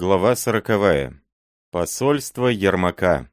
Глава сороковая. Посольство Ермака.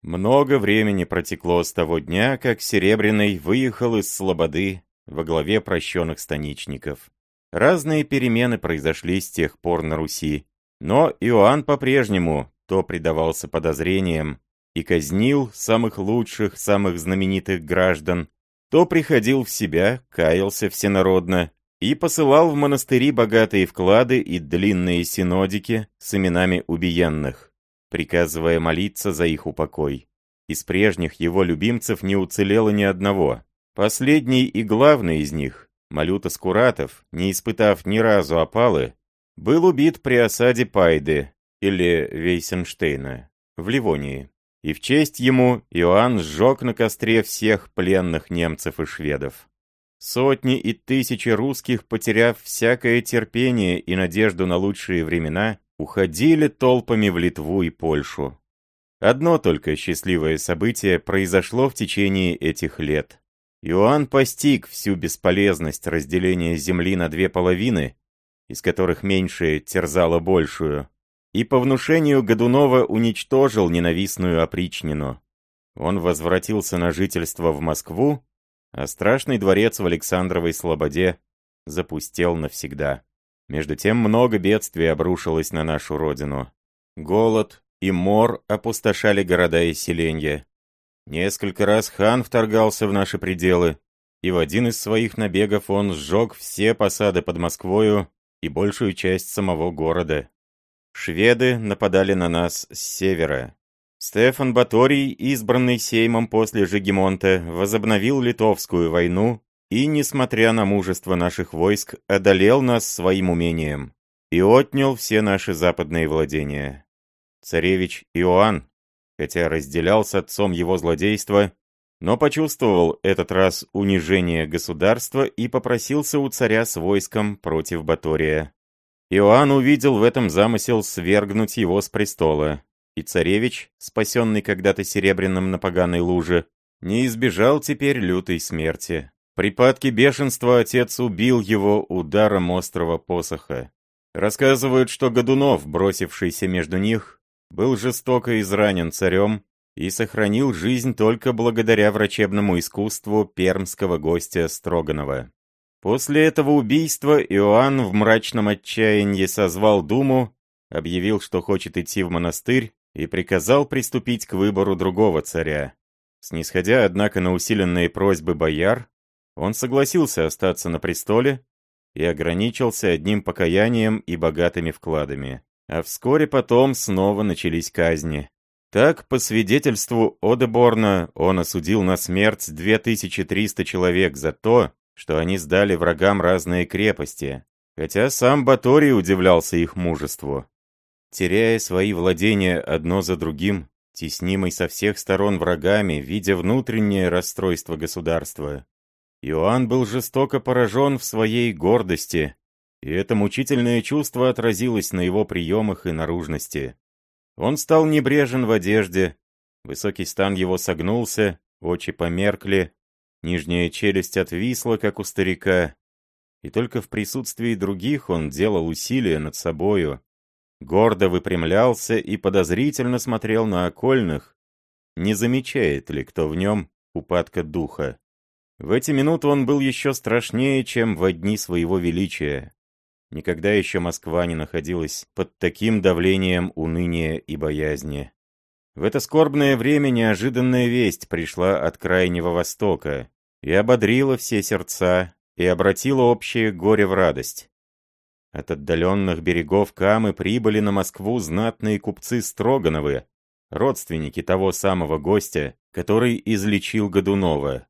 Много времени протекло с того дня, как Серебряный выехал из Слободы во главе прощенных станичников. Разные перемены произошли с тех пор на Руси, но Иоанн по-прежнему то предавался подозрениям и казнил самых лучших, самых знаменитых граждан, то приходил в себя, каялся всенародно и посылал в монастыри богатые вклады и длинные синодики с именами убиенных, приказывая молиться за их упокой. Из прежних его любимцев не уцелело ни одного. Последний и главный из них, Малюта Скуратов, не испытав ни разу опалы, был убит при осаде Пайды или Вейсенштейна в Ливонии. И в честь ему Иоанн сжег на костре всех пленных немцев и шведов. Сотни и тысячи русских, потеряв всякое терпение и надежду на лучшие времена, уходили толпами в Литву и Польшу. Одно только счастливое событие произошло в течение этих лет. Иоанн постиг всю бесполезность разделения земли на две половины, из которых меньшая терзала большую, и по внушению Годунова уничтожил ненавистную опричнину. Он возвратился на жительство в Москву, а страшный дворец в Александровой Слободе запустел навсегда. Между тем много бедствий обрушилось на нашу родину. Голод и мор опустошали города и селенья. Несколько раз хан вторгался в наши пределы, и в один из своих набегов он сжег все посады под Москвою и большую часть самого города. Шведы нападали на нас с севера, Стефан Баторий, избранный Сеймом после Жегемонта, возобновил Литовскую войну и, несмотря на мужество наших войск, одолел нас своим умением и отнял все наши западные владения. Царевич Иоанн, хотя разделял с отцом его злодейство, но почувствовал этот раз унижение государства и попросился у царя с войском против Батория. Иоанн увидел в этом замысел свергнуть его с престола, и царевич, спасенный когда-то серебряным на поганой луже, не избежал теперь лютой смерти. В припадке бешенства отец убил его ударом острого посоха. Рассказывают, что Годунов, бросившийся между них, был жестоко изранен царем и сохранил жизнь только благодаря врачебному искусству пермского гостя Строганова. После этого убийства Иоанн в мрачном отчаянии созвал Думу, объявил, что хочет идти в монастырь, и приказал приступить к выбору другого царя. Снисходя, однако, на усиленные просьбы бояр, он согласился остаться на престоле и ограничился одним покаянием и богатыми вкладами. А вскоре потом снова начались казни. Так, по свидетельству Одеборна, он осудил на смерть 2300 человек за то, что они сдали врагам разные крепости, хотя сам Баторий удивлялся их мужеству теряя свои владения одно за другим, теснимый со всех сторон врагами, видя внутреннее расстройство государства. Иоанн был жестоко поражен в своей гордости, и это мучительное чувство отразилось на его приемах и наружности. Он стал небрежен в одежде, высокий стан его согнулся, очи померкли, нижняя челюсть отвисла, как у старика, и только в присутствии других он делал усилия над собою, гордо выпрямлялся и подозрительно смотрел на окольных, не замечает ли кто в нем упадка духа. В эти минуты он был еще страшнее, чем в дни своего величия. Никогда еще Москва не находилась под таким давлением уныния и боязни. В это скорбное время неожиданная весть пришла от Крайнего Востока и ободрила все сердца, и обратила общее горе в радость. От отдаленных берегов Камы прибыли на Москву знатные купцы Строгановы, родственники того самого гостя, который излечил Годунова.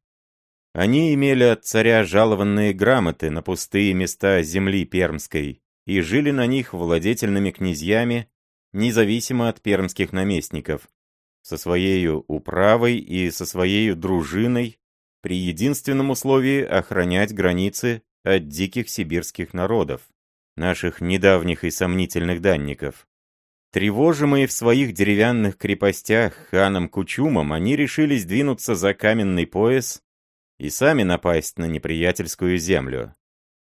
Они имели от царя жалованные грамоты на пустые места земли пермской и жили на них владетельными князьями, независимо от пермских наместников, со своей управой и со своей дружиной, при единственном условии охранять границы от диких сибирских народов наших недавних и сомнительных данников. Тревожимые в своих деревянных крепостях ханом Кучумом, они решились двинуться за каменный пояс и сами напасть на неприятельскую землю.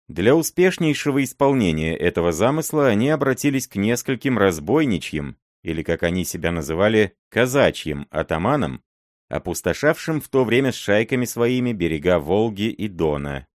Для успешнейшего исполнения этого замысла они обратились к нескольким разбойничьим, или, как они себя называли, казачьим атаманам, опустошавшим в то время с шайками своими берега Волги и Дона.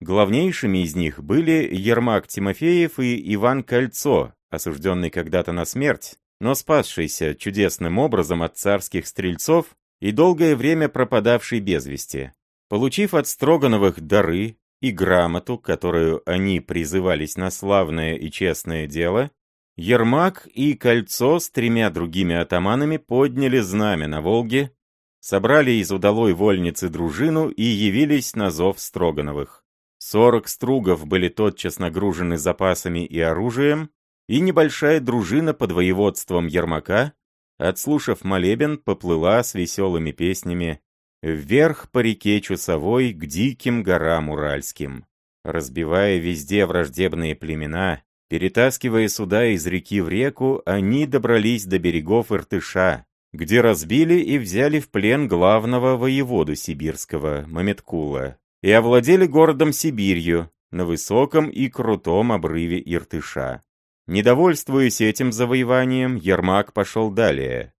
Главнейшими из них были Ермак Тимофеев и Иван Кольцо, осужденный когда-то на смерть, но спасшийся чудесным образом от царских стрельцов и долгое время пропадавший без вести. Получив от Строгановых дары и грамоту, которую они призывались на славное и честное дело, Ермак и Кольцо с тремя другими атаманами подняли знамя на Волге, собрали из удалой вольницы дружину и явились на зов Строгановых. Сорок стругов были тотчас нагружены запасами и оружием, и небольшая дружина под воеводством Ермака, отслушав молебен, поплыла с веселыми песнями вверх по реке Чусовой к диким горам Уральским, разбивая везде враждебные племена, перетаскивая суда из реки в реку, они добрались до берегов Иртыша, где разбили и взяли в плен главного воеводу сибирского, Маметкула, и овладели городом Сибирью на высоком и крутом обрыве Иртыша. Недовольствуясь этим завоеванием, Ермак пошел далее.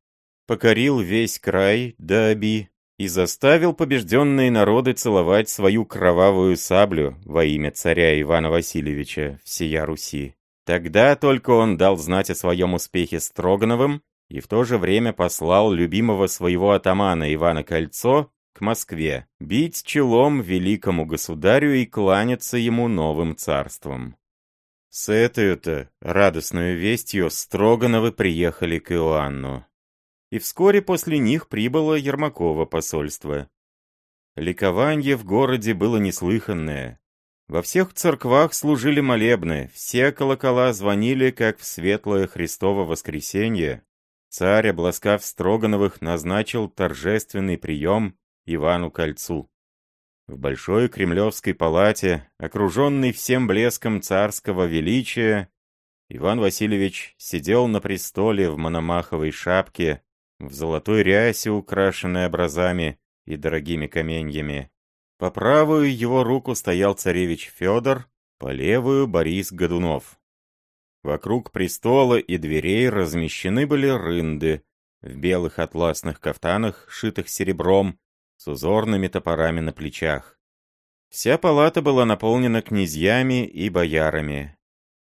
Покорил весь край до Аби и заставил побежденные народы целовать свою кровавую саблю во имя царя Ивана Васильевича всея Руси. Тогда только он дал знать о своем успехе Строгановым и в то же время послал любимого своего атамана Ивана Кольцо к Москве, бить челом великому государю и кланяться ему новым царством. С этой-то радостной вестью Строгановы приехали к Иоанну. И вскоре после них прибыло Ермаково посольство. Ликование в городе было неслыханное. Во всех церквах служили молебны, все колокола звонили, как в светлое Христово воскресенье. Царь, обласкав Строгановых, назначил торжественный прием Ивану Кольцу. В большой кремлевской палате, окруженный всем блеском царского величия, Иван Васильевич сидел на престоле в мономаховой шапке, в золотой рясе, украшенной образами и дорогими каменьями. По правую его руку стоял царевич Федор, по левую Борис Годунов. Вокруг престола и дверей размещены были рынды в белых атласных кафтанах, шитых серебром, с узорными топорами на плечах. Вся палата была наполнена князьями и боярами.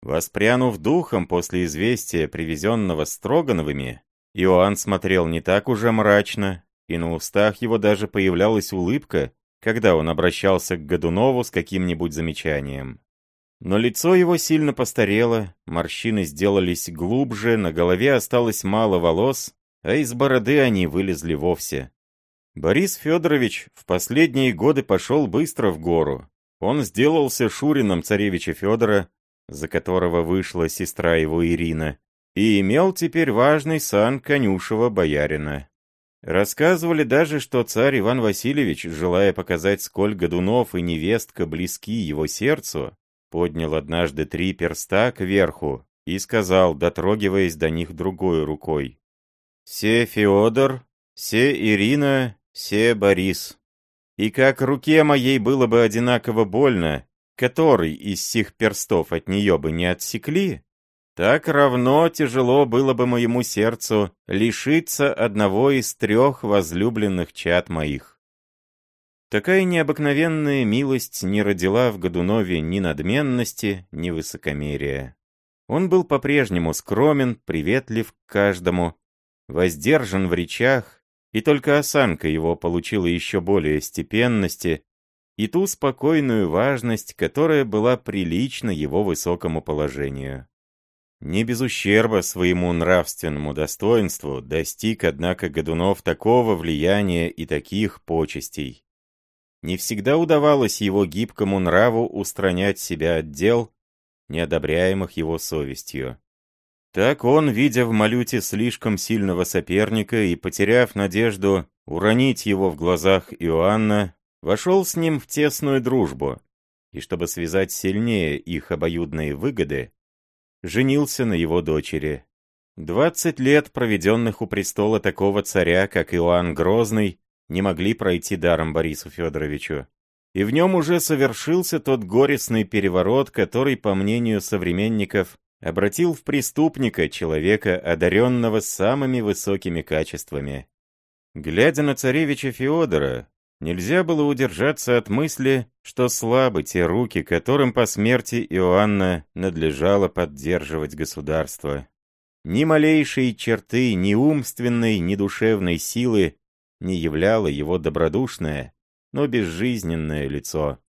Воспрянув духом после известия, привезенного Строгановыми, Иоанн смотрел не так уже мрачно, и на устах его даже появлялась улыбка, когда он обращался к Годунову с каким-нибудь замечанием. Но лицо его сильно постарело, морщины сделались глубже, на голове осталось мало волос, а из бороды они вылезли вовсе. Борис Федорович в последние годы пошел быстро в гору. Он сделался шурином царевича Федора, за которого вышла сестра его Ирина, и имел теперь важный сан конюшева боярина. Рассказывали даже, что царь Иван Васильевич, желая показать, сколь Годунов и невестка близки его сердцу, поднял однажды три перста кверху и сказал, дотрогиваясь до них другой рукой, «Се Феодор, се Ирина, Се Борис. И как руке моей было бы одинаково больно, который из сих перстов от нее бы не отсекли, так равно тяжело было бы моему сердцу лишиться одного из трех возлюбленных чад моих. Такая необыкновенная милость не родила в Годунове ни надменности, ни высокомерия. Он был по-прежнему скромен, приветлив к каждому, воздержан в речах, и только осанка его получила еще более степенности и ту спокойную важность, которая была прилична его высокому положению. Не без ущерба своему нравственному достоинству достиг, однако, Годунов такого влияния и таких почестей. Не всегда удавалось его гибкому нраву устранять себя от дел, неодобряемых его совестью. Так он, видя в Малюте слишком сильного соперника и потеряв надежду уронить его в глазах Иоанна, вошел с ним в тесную дружбу, и чтобы связать сильнее их обоюдные выгоды, женился на его дочери. Двадцать лет, проведенных у престола такого царя, как Иоанн Грозный, не могли пройти даром Борису Федоровичу. и в нем уже совершился тот горестный переворот, который, по мнению современников, обратил в преступника человека, одаренного самыми высокими качествами. Глядя на царевича Феодора, нельзя было удержаться от мысли, что слабы те руки, которым по смерти Иоанна надлежало поддерживать государство. Ни малейшей черты ни умственной, ни душевной силы не являло его добродушное, но безжизненное лицо.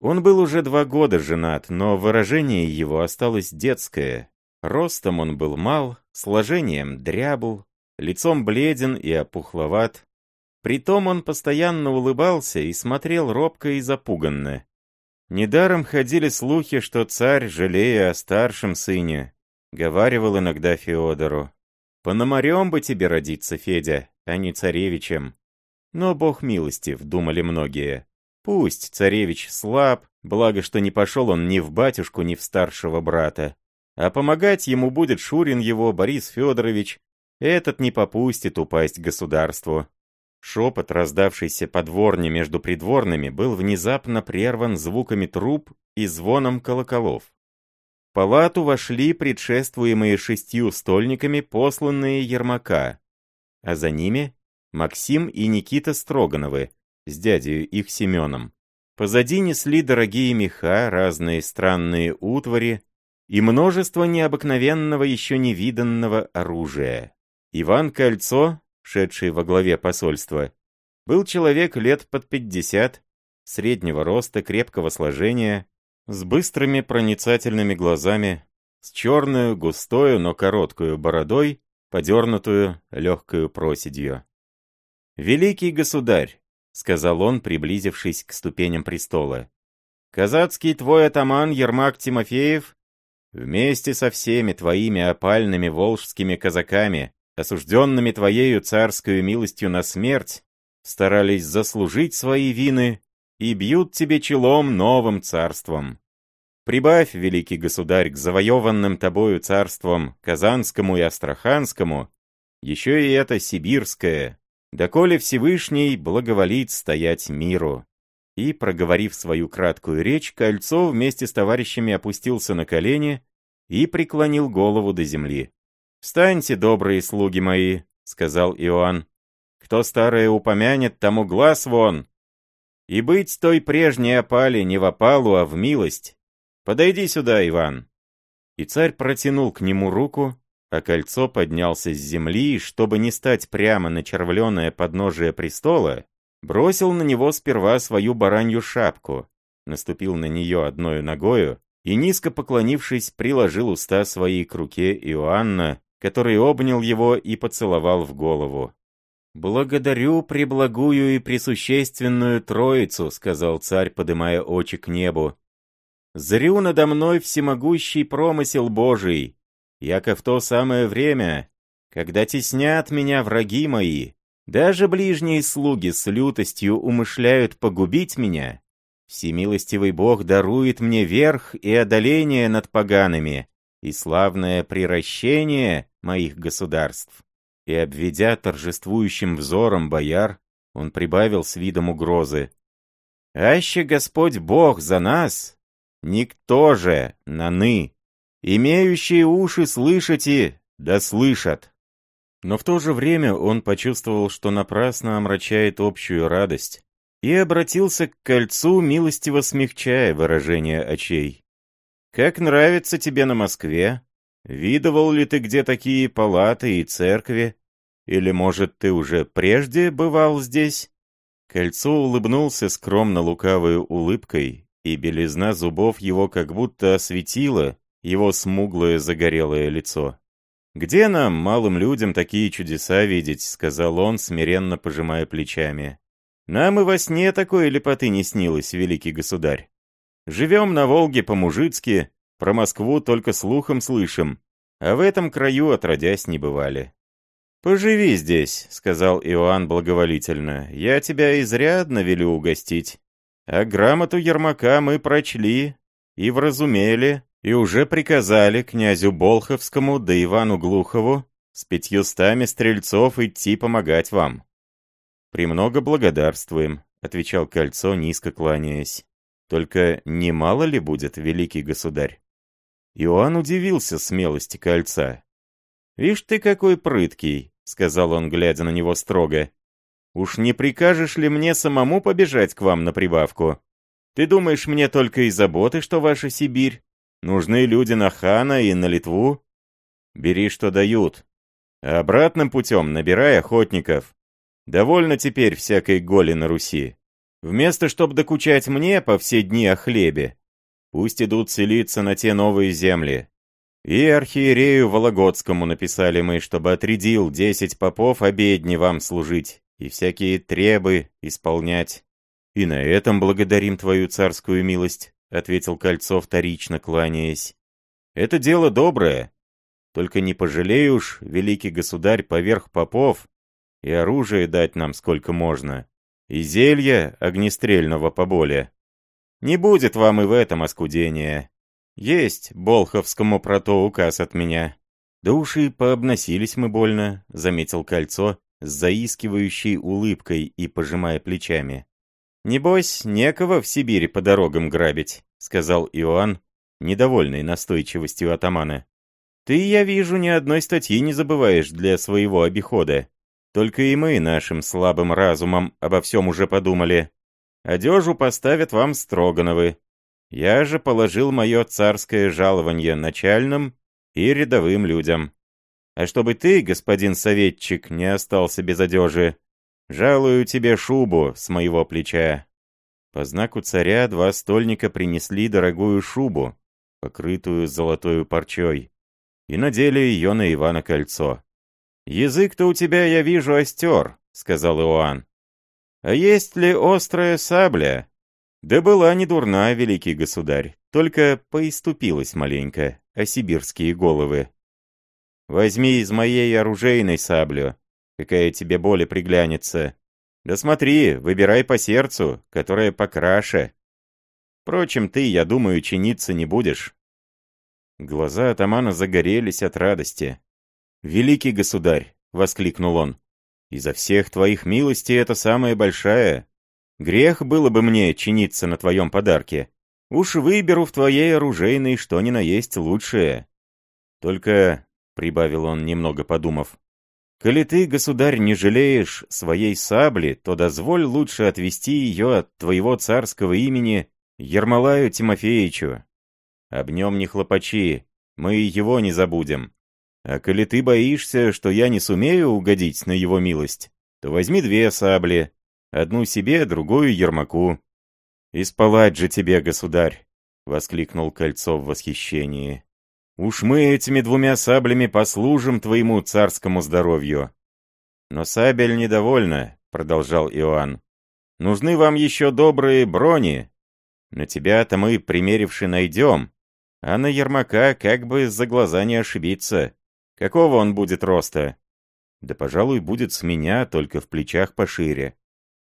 Он был уже два года женат, но выражение его осталось детское. Ростом он был мал, сложением дрябл, лицом бледен и опухловат. Притом он постоянно улыбался и смотрел робко и запуганно. Недаром ходили слухи, что царь, жалея о старшем сыне, говаривал иногда Феодору, «Пономарем бы тебе родиться, Федя, а не царевичем». Но бог милостив, думали многие. Пусть царевич слаб, благо что не пошел он ни в батюшку, ни в старшего брата. А помогать ему будет Шурин его, Борис Федорович. Этот не попустит упасть государству. Шепот, раздавшийся по дворне между придворными, был внезапно прерван звуками труб и звоном колоколов. В палату вошли предшествуемые шестью стольниками посланные Ермака, а за ними Максим и Никита Строгановы с дядей их Семеном. Позади несли дорогие меха, разные странные утвари и множество необыкновенного еще невиданного оружия. Иван Кольцо, шедший во главе посольства, был человек лет под пятьдесят, среднего роста, крепкого сложения, с быстрыми проницательными глазами, с черную, густою, но короткую бородой, подернутую легкою проседью. «Великий государь», — сказал он, приблизившись к ступеням престола, — «казацкий твой атаман Ермак Тимофеев вместе со всеми твоими опальными волжскими казаками, осужденными твоею царскую милостью на смерть, старались заслужить свои вины и бьют тебе челом новым царством. Прибавь, великий государь, к завоеванным тобою царствам Казанскому и Астраханскому, еще и это сибирское, доколе Всевышний благоволит стоять миру». И, проговорив свою краткую речь, Кольцо вместе с товарищами опустился на колени и преклонил голову до земли. «Встаньте, добрые слуги мои», — сказал Иоанн. «Кто старое упомянет, тому глаз вон. И быть той прежней опали не в опалу, а в милость. Подойди сюда, Иван». И царь протянул к нему руку, а кольцо поднялся с земли, и, чтобы не стать прямо на червленое подножие престола, бросил на него сперва свою баранью шапку, наступил на нее одной ногою и, низко поклонившись, приложил уста своей к руке Иоанна, который обнял его и поцеловал в голову. «Благодарю преблагую и присущественную Троицу», — сказал царь, подымая очи к небу. «Зрю надо мной всемогущий промысел Божий, яко в то самое время, когда теснят меня враги мои, даже ближние слуги с лютостью умышляют погубить меня, всемилостивый Бог дарует мне верх и одоление над погаными и славное приращение моих государств. И, обведя торжествующим взором бояр, он прибавил с видом угрозы. «Аще Господь Бог за нас, никто же, наны, Имеющие уши слышите, да слышат. Но в то же время он почувствовал, что напрасно омрачает общую радость, и обратился к кольцу, милостиво смягчая выражение очей. «Как нравится тебе на Москве? Видывал ли ты где такие палаты и церкви? Или, может, ты уже прежде бывал здесь?» Кольцо улыбнулся скромно лукавой улыбкой, и белизна зубов его как будто осветила, его смуглое загорелое лицо. «Где нам, малым людям, такие чудеса видеть?» — сказал он, смиренно пожимая плечами. «Нам и во сне такой лепоты не снилось, великий государь. Живем на Волге по-мужицки, про Москву только слухом слышим, а в этом краю отродясь не бывали». «Поживи здесь», — сказал Иоанн благоволительно, — «я тебя изрядно велю угостить. А грамоту Ермака мы прочли и вразумели, и уже приказали князю Болховскому да Ивану Глухову с пятьюстами стрельцов идти помогать вам. «Премного благодарствуем», — отвечал кольцо, низко кланяясь. «Только немало ли будет, великий государь?» Иоанн удивился смелости кольца. «Вишь ты, какой прыткий», — сказал он, глядя на него строго. «Уж не прикажешь ли мне самому побежать к вам на прибавку? Ты думаешь, мне только и заботы, что ваша Сибирь? Нужны люди на хана и на Литву? Бери, что дают. А обратным путем набирай охотников. Довольно теперь всякой голи на Руси. Вместо, чтоб докучать мне по все дни о хлебе, пусть идут селиться на те новые земли. И архиерею Вологодскому написали мы, чтобы отрядил десять попов обедни вам служить и всякие требы исполнять. И на этом благодарим твою царскую милость, ответил Кольцо, вторично кланяясь. Это дело доброе. Только не пожалей уж, великий государь, поверх попов, и оружие дать нам сколько можно, и зелья огнестрельного поболе. Не будет вам и в этом оскудения. Есть Болховскому прото указ от меня. Да уж и пообносились мы больно, заметил кольцо с заискивающей улыбкой и пожимая плечами. «Небось, некого в Сибири по дорогам грабить», — сказал Иоанн, недовольный настойчивостью атамана. «Ты, я вижу, ни одной статьи не забываешь для своего обихода. Только и мы нашим слабым разумом обо всем уже подумали. Одежу поставят вам Строгановы. Я же положил мое царское жалование начальным и рядовым людям. А чтобы ты, господин советчик, не остался без одежи, жалую тебе шубу с моего плеча». По знаку царя два стольника принесли дорогую шубу, покрытую золотой парчой, и надели ее на Ивана кольцо. «Язык-то у тебя, я вижу, остер», — сказал Иоанн. «А есть ли острая сабля?» «Да была не дурна, великий государь, только поиступилась маленько, о сибирские головы. Возьми из моей оружейной саблю, какая тебе более приглянется. Да смотри, выбирай по сердцу, которая покраше. Впрочем, ты, я думаю, чиниться не будешь». Глаза атамана загорелись от радости. «Великий государь!» — воскликнул он. «Изо всех твоих милостей это самая большая. Грех было бы мне чиниться на твоем подарке. Уж выберу в твоей оружейной что ни на есть лучшее. Только, — прибавил он, немного подумав, — коли ты, государь, не жалеешь своей сабли, то дозволь лучше отвести ее от твоего царского имени Ермолаю Тимофеевичу. Об нем не хлопачи, мы его не забудем. А коли ты боишься, что я не сумею угодить на его милость, то возьми две сабли, одну себе, другую Ермаку. «Испалать же тебе, государь!» — воскликнул Кольцо в восхищении. «Уж мы этими двумя саблями послужим твоему царскому здоровью». «Но сабель недовольна», — продолжал Иоанн. «Нужны вам еще добрые брони. На тебя-то мы, примеривши, найдем, а на Ермака как бы за глаза не ошибиться. Какого он будет роста? Да, пожалуй, будет с меня, только в плечах пошире.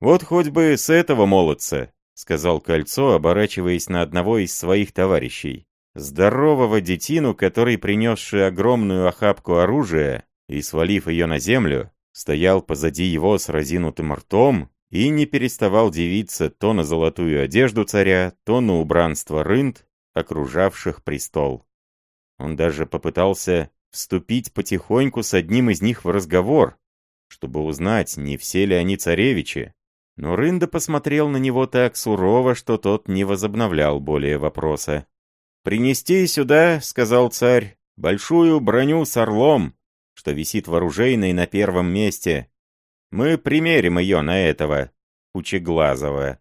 Вот хоть бы с этого молодца, сказал Кольцо, оборачиваясь на одного из своих товарищей. Здорового детину, который, принесший огромную охапку оружия и свалив ее на землю, стоял позади его с разинутым ртом и не переставал дивиться то на золотую одежду царя, то на убранство рынд, окружавших престол. Он даже попытался вступить потихоньку с одним из них в разговор, чтобы узнать, не все ли они царевичи. Но Рында посмотрел на него так сурово, что тот не возобновлял более вопроса. «Принести сюда, — сказал царь, — большую броню с орлом, что висит вооружейной на первом месте. Мы примерим ее на этого, Пучеглазого».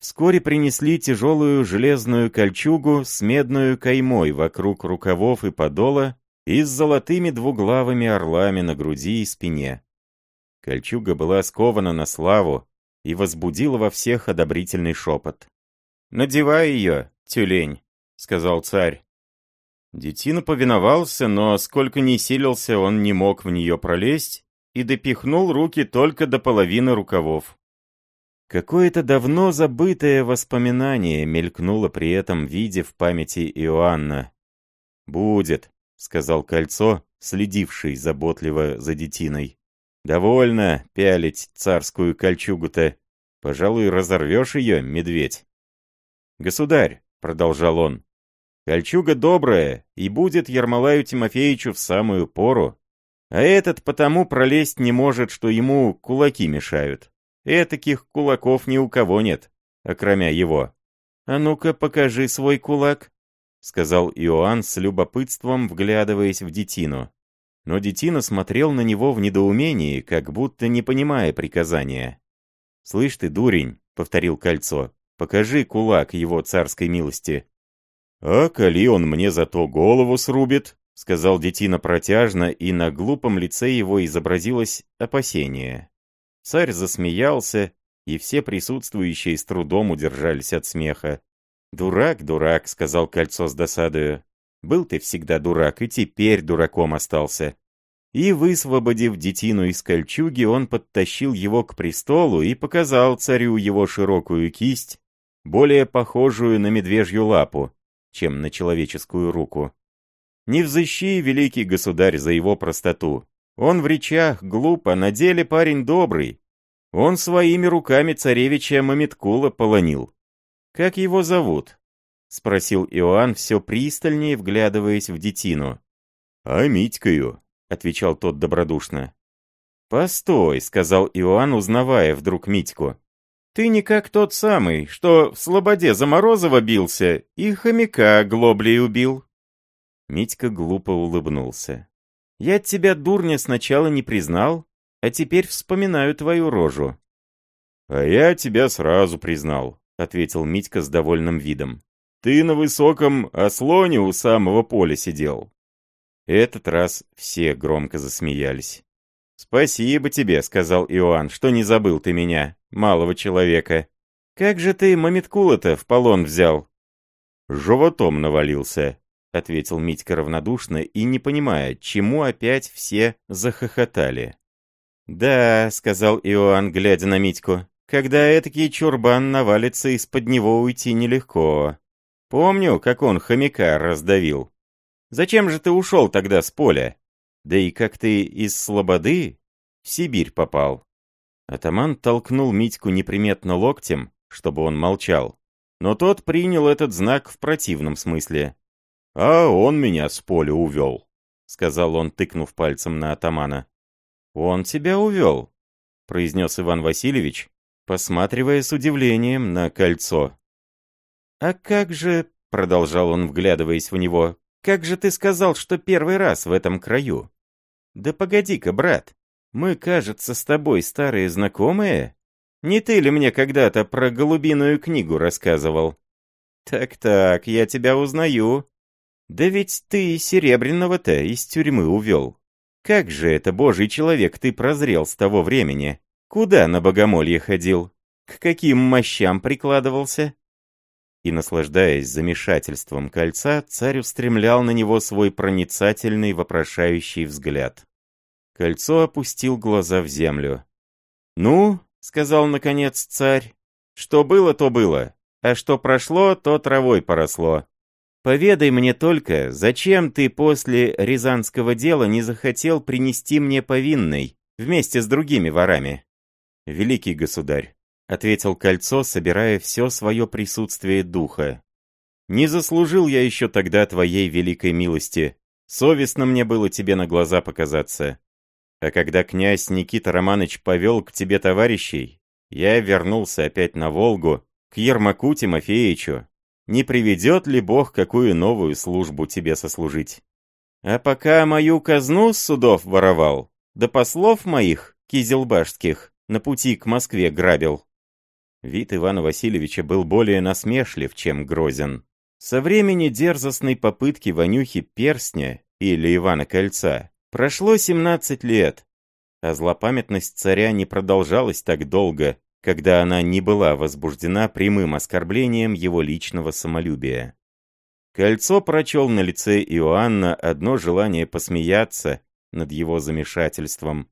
Вскоре принесли тяжелую железную кольчугу с медную каймой вокруг рукавов и подола, и с золотыми двуглавыми орлами на груди и спине. Кольчуга была скована на славу и возбудила во всех одобрительный шепот. «Надевай ее, тюлень», — сказал царь. Детина повиновался, но сколько ни силился, он не мог в нее пролезть и допихнул руки только до половины рукавов. Какое-то давно забытое воспоминание мелькнуло при этом виде в памяти Иоанна. «Будет», — сказал кольцо, следивший заботливо за детиной. «Довольно пялить царскую кольчугу-то. Пожалуй, разорвешь ее, медведь. «Государь», — продолжал он, — «кольчуга добрая, и будет Ермолаю Тимофеевичу в самую пору. А этот потому пролезть не может, что ему кулаки мешают. Этаких кулаков ни у кого нет, окромя его. «А ну-ка, покажи свой кулак», — сказал Иоанн с любопытством, вглядываясь в детину. Но детина смотрел на него в недоумении, как будто не понимая приказания. «Слышь ты, дурень», — повторил кольцо, — «покажи кулак его царской милости». «А коли он мне зато голову срубит», — сказал детина протяжно, и на глупом лице его изобразилось опасение. Царь засмеялся, и все присутствующие с трудом удержались от смеха. «Дурак, дурак», — сказал кольцо с досадою. «Был ты всегда дурак, и теперь дураком остался». И, высвободив детину из кольчуги, он подтащил его к престолу и показал царю его широкую кисть, более похожую на медвежью лапу, чем на человеческую руку. Не взыщи, великий государь, за его простоту. Он в речах глуп, а на деле парень добрый, он своими руками царевича Мамиткула полонил. «Как его зовут?» — спросил Иоанн, все пристальнее вглядываясь в детину. «А Митькою», — отвечал тот добродушно. «Постой», — сказал Иоанн, узнавая вдруг Митьку. «Ты не как тот самый, что в Слободе за Морозова бился и хомяка глоблей убил». Митька глупо улыбнулся. «Я тебя, дурня, сначала не признал, а теперь вспоминаю твою рожу». «А я тебя сразу признал», — ответил Митька с довольным видом. «Ты на высоком ослоне у самого поля сидел». Этот раз все громко засмеялись. «Спасибо тебе», — сказал Иоанн, — «что не забыл ты меня, малого человека. Как же ты Мамиткула-то в полон взял?» «Животом навалился», — ответил Митька равнодушно и не понимая, чему опять все захохотали. «Да», — сказал Иоанн, глядя на Митьку, — «когда этакий чурбан навалится, из-под него уйти нелегко. Помню, как он хомяка раздавил. Зачем же ты ушел тогда с поля? Да и как ты из Слободы в Сибирь попал?» Атаман толкнул Митьку неприметно локтем, чтобы он молчал. Но тот принял этот знак в противном смысле. «А он меня с поля увел», — сказал он, тыкнув пальцем на атамана. «Он тебя увел», — произнес Иван Васильевич, посматривая с удивлением на кольцо. «А как же», — продолжал он, вглядываясь в него, «как же ты сказал, что первый раз в этом краю?» «Да погоди-ка, брат, мы, кажется, с тобой старые знакомые? Не ты ли мне когда-то про голубиную книгу рассказывал?» «Так-так, я тебя узнаю. Да ведь ты Серебряного-то из тюрьмы увел. Как же это, божий человек, ты прозрел с того времени? Куда на богомолье ходил? К каким мощам прикладывался?» И, наслаждаясь замешательством кольца, царь устремлял на него свой проницательный вопрошающий взгляд. Кольцо опустил глаза в землю. «Ну», — сказал наконец царь, — «что было, то было, а что прошло, то травой поросло. Поведай мне только, зачем ты после Рязанского дела не захотел принести мне повинной вместе с другими ворами? Великий государь, ответил кольцо, собирая все свое присутствие духа. Не заслужил я еще тогда твоей великой милости. Совестно мне было тебе на глаза показаться. А когда князь Никита Романович повел к тебе товарищей, я вернулся опять на Волгу, к Ермаку Тимофеевичу, не приведет ли Бог какую новую службу тебе сослужить. А пока мою казну с судов воровал, да послов моих, кизелбашских, на пути к Москве грабил. Вид Ивана Васильевича был более насмешлив, чем грозен. Со времени дерзостной попытки Ванюхи перстня или Ивана Кольца прошло 17 лет, а злопамятность царя не продолжалась так долго, когда она не была возбуждена прямым оскорблением его личного самолюбия. Кольцо прочел на лице Иоанна одно желание посмеяться над его замешательством.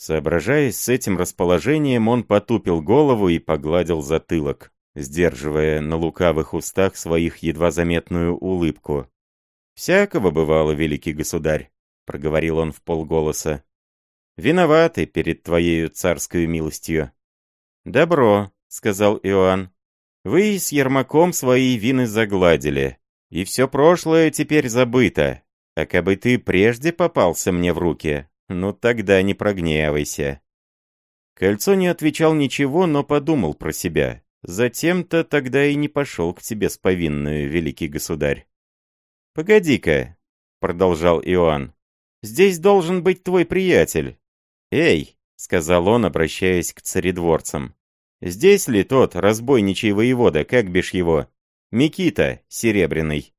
Соображаясь с этим расположением, он потупил голову и погладил затылок, сдерживая на лукавых устах своих едва заметную улыбку. «Всякого бывало, великий государь», — проговорил он в полголоса. «Виноваты перед твоею царской милостью. «Добро», сказал Иоанн. «Вы с Ермаком свои вины загладили, и все прошлое теперь забыто. А кабы ты прежде попался мне в руки, ну тогда не прогневайся». Кольцо не отвечал ничего, но подумал про себя. Затем-то тогда и не пошел к тебе с повинную, великий государь. «Погоди-ка», — продолжал Иоанн, — «здесь должен быть твой приятель». «Эй», — сказал он, обращаясь к царедворцам, — «здесь ли тот разбойничий воевода, как бишь его? Микита, Серебряный».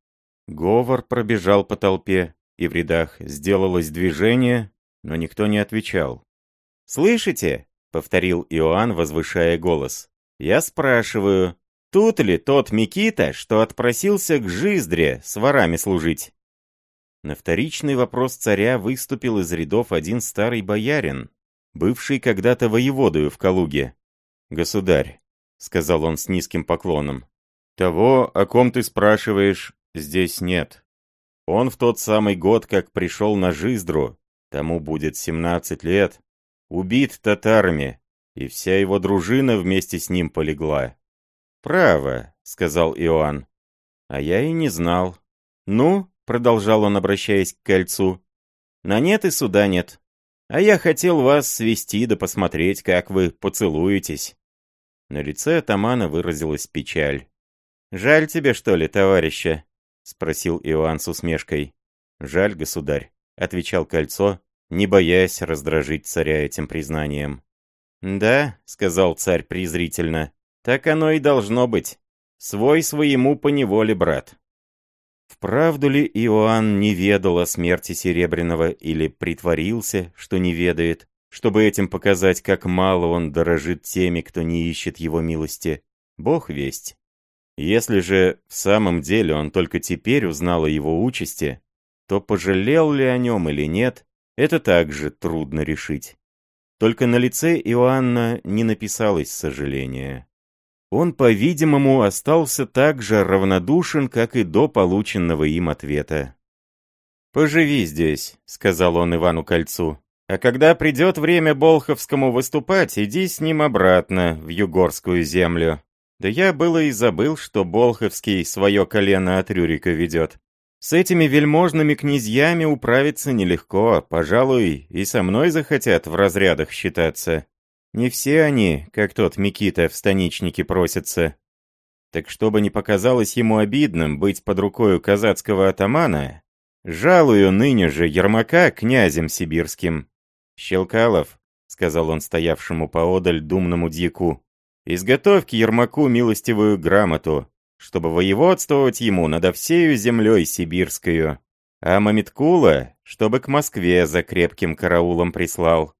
Говор пробежал по толпе, и в рядах сделалось движение, но никто не отвечал. «Слышите?» — повторил Иоанн, возвышая голос. «Я спрашиваю, тут ли тот Микита, что отпросился к Жиздре с ворами служить?» На вторичный вопрос царя выступил из рядов один старый боярин, бывший когда-то воеводою в Калуге. «Государь», — сказал он с низким поклоном, — «того, о ком ты спрашиваешь, здесь нет. Он в тот самый год, как пришел на Жиздру, тому будет семнадцать лет, убит татарами, и вся его дружина вместе с ним полегла. «Право», — сказал Иоанн, — «а я и не знал». «Ну», — продолжал он, обращаясь к кольцу, — «на нет и суда нет. А я хотел вас свести да посмотреть, как вы поцелуетесь». На лице атамана выразилась печаль. «Жаль тебе, что ли, товарища?» — спросил Иоанн с усмешкой. «Жаль, государь», — отвечал кольцо, не боясь раздражить царя этим признанием. «Да», — сказал царь презрительно, — «так оно и должно быть. Свой своему поневоле, брат». Вправду ли Иоанн не ведал о смерти Серебряного или притворился, что не ведает, чтобы этим показать, как мало он дорожит теми, кто не ищет его милости? Бог весть. Если же в самом деле он только теперь узнал о его участи, то пожалел ли о нем или нет, это также трудно решить. Только на лице Иоанна не написалось сожаления. Он, по-видимому, остался так же равнодушен, как и до полученного им ответа. «Поживи здесь», — сказал он Ивану Кольцу. «А когда придет время Болховскому выступать, иди с ним обратно, в Югорскую землю. Да я было и забыл, что Болховский свое колено от Рюрика ведет. С этими вельможными князьями управиться нелегко, пожалуй, и со мной захотят в разрядах считаться. Не все они, как тот Микита, в станичнике просятся. Так чтобы не показалось ему обидным быть под рукою казацкого атамана, жалую ныне же Ермака князем сибирским. «Щелкалов», — сказал он стоявшему поодаль думному дьяку, — «изготовьте Ермаку милостивую грамоту, чтобы воеводствовать ему над всею землей сибирскую, а Мамиткула, чтобы к Москве за крепким караулом прислал.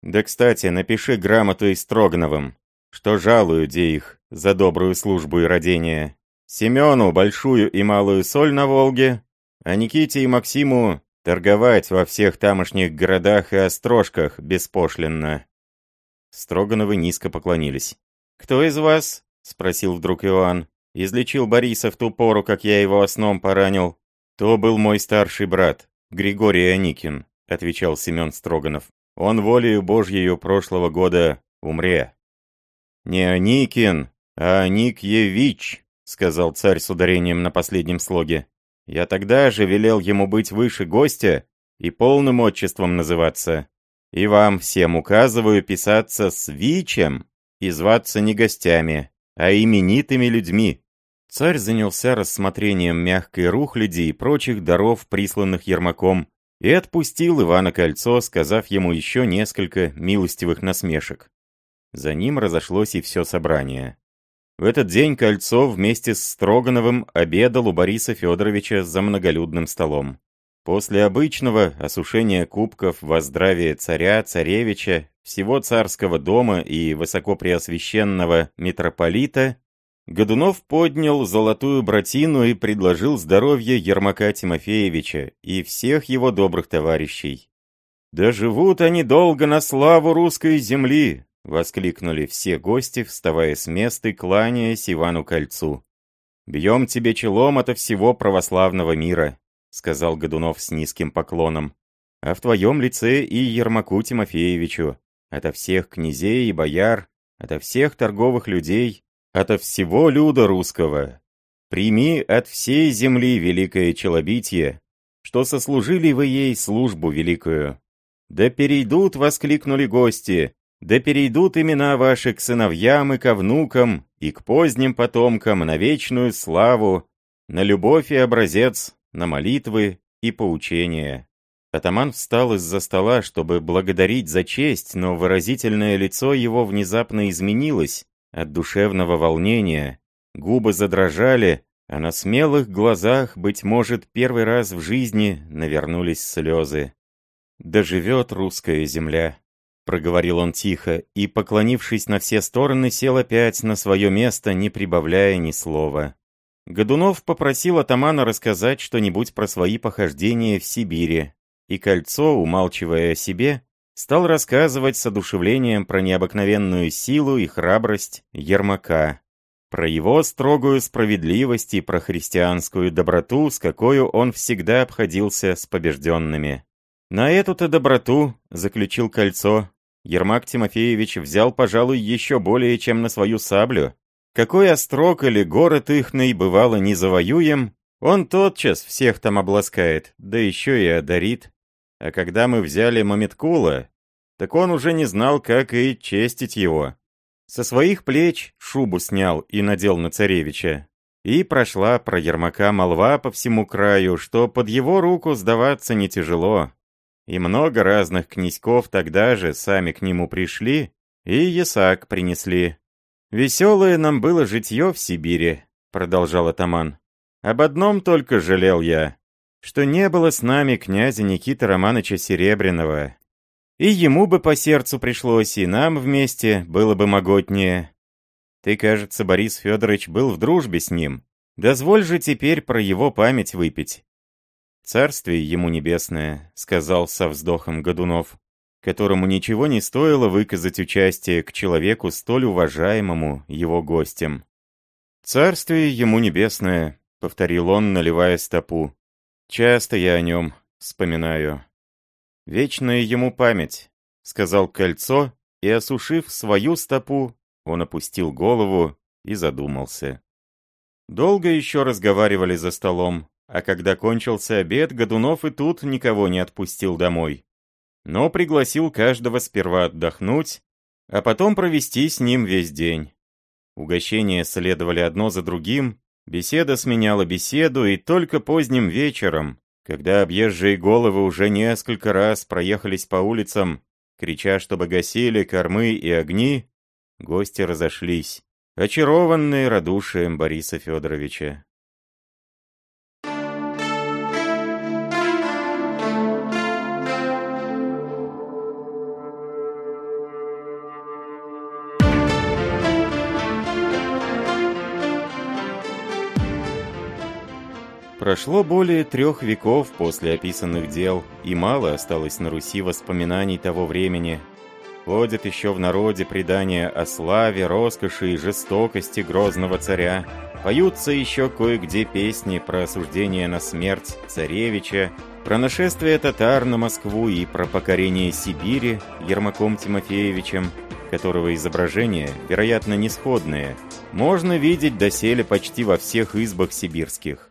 Да, кстати, напиши грамоту и Строгановым, что жалую де их за добрую службу и родение. Семену большую и малую соль на Волге, а Никите и Максиму торговать во всех тамошних городах и острожках беспошлинно. Строгановы низко поклонились. «Кто из вас?» — спросил вдруг Иоанн. Излечил Бориса в ту пору, как я его сном поранил. То был мой старший брат, Григорий Аникин, отвечал Семен Строганов. Он волею Божьею прошлого года умре. Не Аникин, а Аникьевич, сказал царь с ударением на последнем слоге. Я тогда же велел ему быть выше гостя и полным отчеством называться. И вам всем указываю писаться с Вичем и зваться не гостями, а именитыми людьми. Царь занялся рассмотрением мягкой рухляди и прочих даров, присланных Ермаком, и отпустил Ивана Кольцо, сказав ему еще несколько милостивых насмешек. За ним разошлось и все собрание. В этот день Кольцо вместе с Строгановым обедал у Бориса Федоровича за многолюдным столом. После обычного осушения кубков во здравие царя, царевича, всего царского дома и высокопреосвященного митрополита, Годунов поднял золотую братину и предложил здоровье Ермака Тимофеевича и всех его добрых товарищей. «Да живут они долго на славу русской земли!» — воскликнули все гости, вставая с места и кланяясь Ивану Кольцу. «Бьем тебе челом ото всего православного мира», — сказал Годунов с низким поклоном. «А в твоем лице и Ермаку Тимофеевичу, ото всех князей и бояр, ото всех торговых людей, ото всего люда русского. Прими от всей земли великое челобитие, что сослужили вы ей службу великую. Да перейдут, воскликнули гости, да перейдут имена ваши к сыновьям и ко внукам, и к поздним потомкам на вечную славу, на любовь и образец, на молитвы и поучения. Атаман встал из-за стола, чтобы благодарить за честь, но выразительное лицо его внезапно изменилось от душевного волнения, губы задрожали, а на смелых глазах, быть может, первый раз в жизни навернулись слезы. «Да живет русская земля!» — проговорил он тихо, и, поклонившись на все стороны, сел опять на свое место, не прибавляя ни слова. Годунов попросил атамана рассказать что-нибудь про свои похождения в Сибири, и Кольцо, умалчивая о себе, стал рассказывать с одушевлением про необыкновенную силу и храбрость Ермака, про его строгую справедливость и про христианскую доброту, с какой он всегда обходился с побежденными. На эту-то доброту, заключил Кольцо, Ермак Тимофеевич взял, пожалуй, еще более, чем на свою саблю. Какой острог или город ихный бывало не завоюем, он тотчас всех там обласкает, да еще и одарит. А когда мы взяли Мамиткула, так он уже не знал, как и честить его. Со своих плеч шубу снял и надел на царевича. И прошла про Ермака молва по всему краю, что под его руку сдаваться не тяжело. И много разных князьков тогда же сами к нему пришли и ясак принесли. «Веселое нам было житье в Сибири», — продолжал атаман. «Об одном только жалел я, что не было с нами князя Никиты Романовича Серебряного. И ему бы по сердцу пришлось, и нам вместе было бы моготнее. Ты, кажется, Борис Федорович был в дружбе с ним. Дозволь же теперь про его память выпить. «Царствие ему небесное», — сказал со вздохом Годунов, которому ничего не стоило выказать участие к человеку столь уважаемому его гостем. «Царствие ему небесное», — повторил он, наливая стопу. Часто я о нем вспоминаю. Вечная ему память, сказал кольцо, и, осушив свою стопу, он опустил голову и задумался. Долго еще разговаривали за столом, а когда кончился обед, Годунов и тут никого не отпустил домой. Но пригласил каждого сперва отдохнуть, а потом провести с ним весь день. Угощения следовали одно за другим, Беседа сменяла беседу, и только поздним вечером, когда объезжие головы уже несколько раз проехались по улицам, крича, чтобы гасили кормы и огни, гости разошлись, очарованные радушием Бориса Федоровича. Прошло более трех веков после описанных дел, и мало осталось на Руси воспоминаний того времени. Ходят еще в народе предания о славе, роскоши и жестокости грозного царя. Поются еще кое-где песни про осуждение на смерть царевича, про нашествие татар на Москву и про покорение Сибири Ермаком Тимофеевичем, которого изображение, вероятно, несходное, можно видеть доселе почти во всех избах сибирских.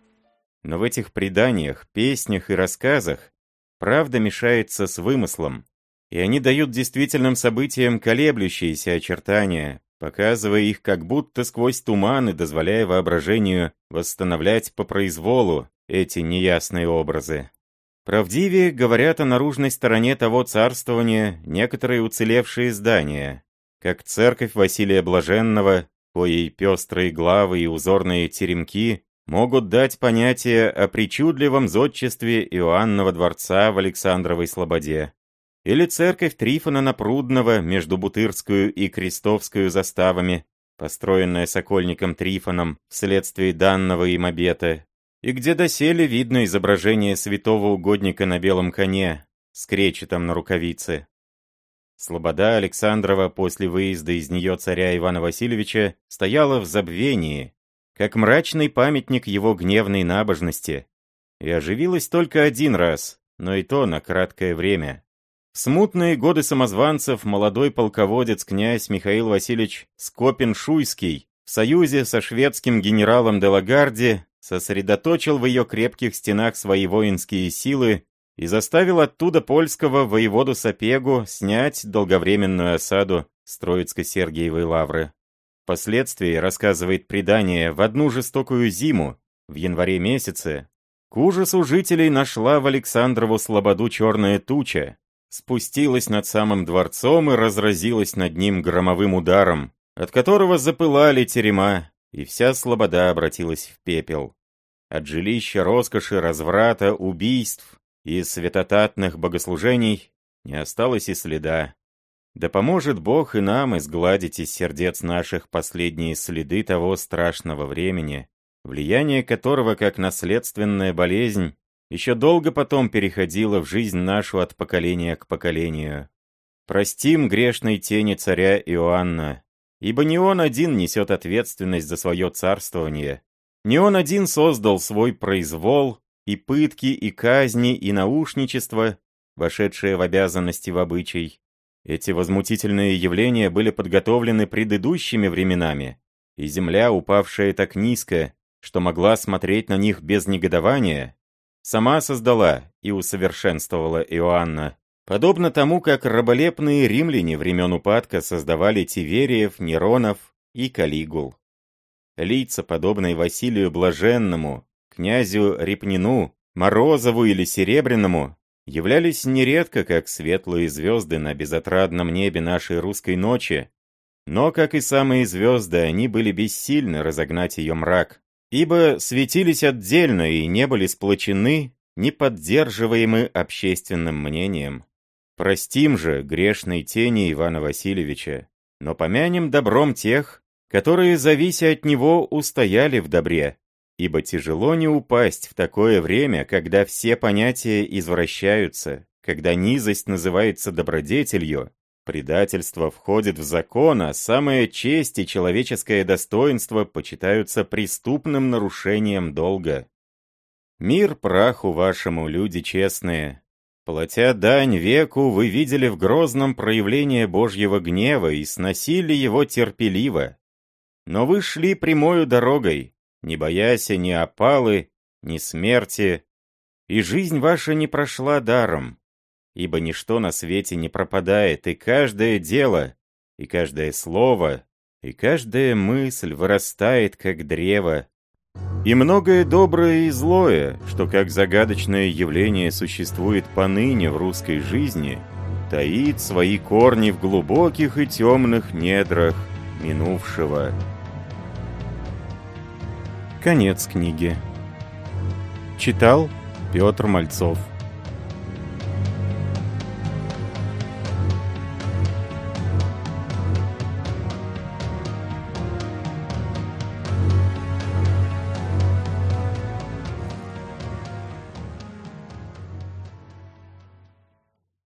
Но в этих преданиях, песнях и рассказах правда мешается с вымыслом, и они дают действительным событиям колеблющиеся очертания, показывая их как будто сквозь туман и дозволяя воображению восстановлять по произволу эти неясные образы. Правдивее говорят о наружной стороне того царствования некоторые уцелевшие здания, как церковь Василия Блаженного, коей пестрые главы и узорные теремки могут дать понятие о причудливом зодчестве Иоаннова дворца в Александровой Слободе. Или церковь Трифона Напрудного между Бутырскую и Крестовскую заставами, построенная сокольником Трифоном вследствие данного им обета, и где доселе видно изображение святого угодника на белом коне с кречетом на рукавице. Слобода Александрова после выезда из нее царя Ивана Васильевича стояла в забвении, как мрачный памятник его гневной набожности, и оживилась только один раз, но и то на краткое время. В смутные годы самозванцев молодой полководец князь Михаил Васильевич Скопин-Шуйский в союзе со шведским генералом Делагарди сосредоточил в ее крепких стенах свои воинские силы и заставил оттуда польского воеводу Сапегу снять долговременную осаду Строицко-Сергиевой лавры. Впоследствии, рассказывает предание, в одну жестокую зиму, в январе месяце, к ужасу жителей нашла в Александрову слободу черная туча, спустилась над самым дворцом и разразилась над ним громовым ударом, от которого запылали терема, и вся слобода обратилась в пепел. От жилища роскоши, разврата, убийств и святотатных богослужений не осталось и следа. Да поможет Бог и нам изгладить из сердец наших последние следы того страшного времени, влияние которого, как наследственная болезнь, еще долго потом переходило в жизнь нашу от поколения к поколению. Простим грешной тени царя Иоанна, ибо не он один несет ответственность за свое царствование, не он один создал свой произвол, и пытки, и казни, и наушничество, вошедшие в обязанности в обычай, эти возмутительные явления были подготовлены предыдущими временами, и земля, упавшая так низко, что могла смотреть на них без негодования, сама создала и усовершенствовала Иоанна, подобно тому, как раболепные римляне времен упадка создавали Тивериев, Неронов и Калигул. Лица, подобные Василию Блаженному, князю Репнину, Морозову или Серебряному, являлись нередко как светлые звезды на безотрадном небе нашей русской ночи, но, как и самые звезды, они были бессильны разогнать ее мрак, ибо светились отдельно и не были сплочены, не поддерживаемы общественным мнением. Простим же грешной тени Ивана Васильевича, но помянем добром тех, которые, завися от него, устояли в добре, ибо тяжело не упасть в такое время, когда все понятия извращаются, когда низость называется добродетелью, предательство входит в закон, а самая честь и человеческое достоинство почитаются преступным нарушением долга. Мир праху вашему, люди честные. Платя дань веку, вы видели в грозном проявление Божьего гнева и сносили его терпеливо. Но вы шли прямою дорогой, не боясь ни опалы, ни смерти, и жизнь ваша не прошла даром, ибо ничто на свете не пропадает, и каждое дело, и каждое слово, и каждая мысль вырастает, как древо, и многое доброе и злое, что как загадочное явление существует поныне в русской жизни, таит свои корни в глубоких и темных недрах минувшего. Конец книги. Читал Петр Мальцов.